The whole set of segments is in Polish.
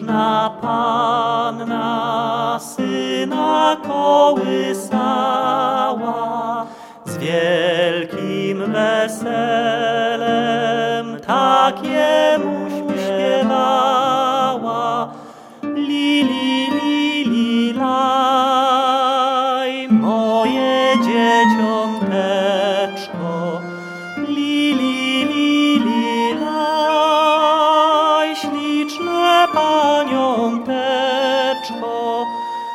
Różna panna syna kołysała z wielkim weselem, tak jemu śpiewała. Li, li, li, li, laj, moje dzieciątko.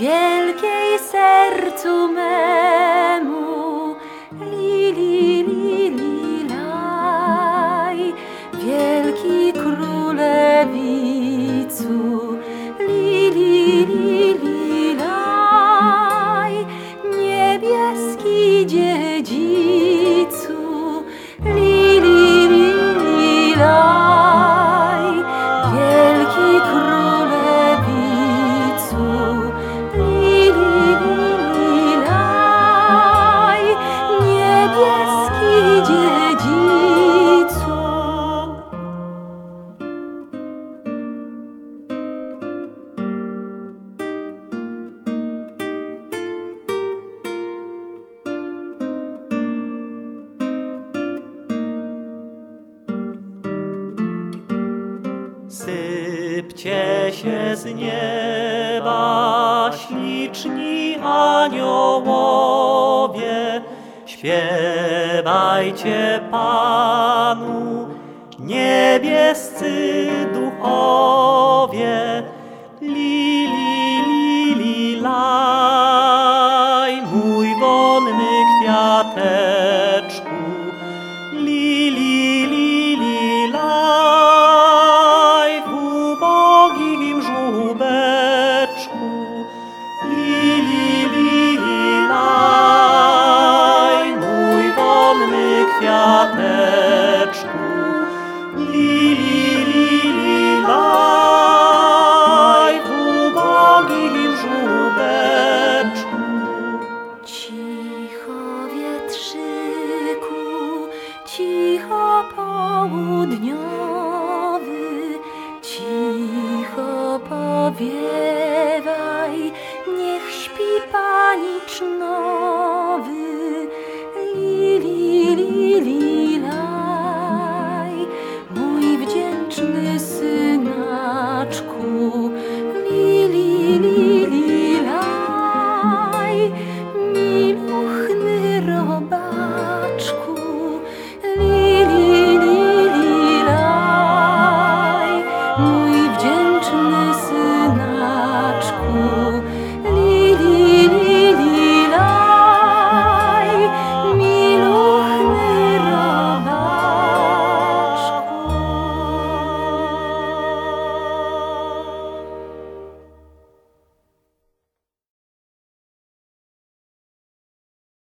wielkiej sercu me. Cię się z nieba śliczni aniołowie, śpiewajcie Panu niebiescy duchowie, Oh.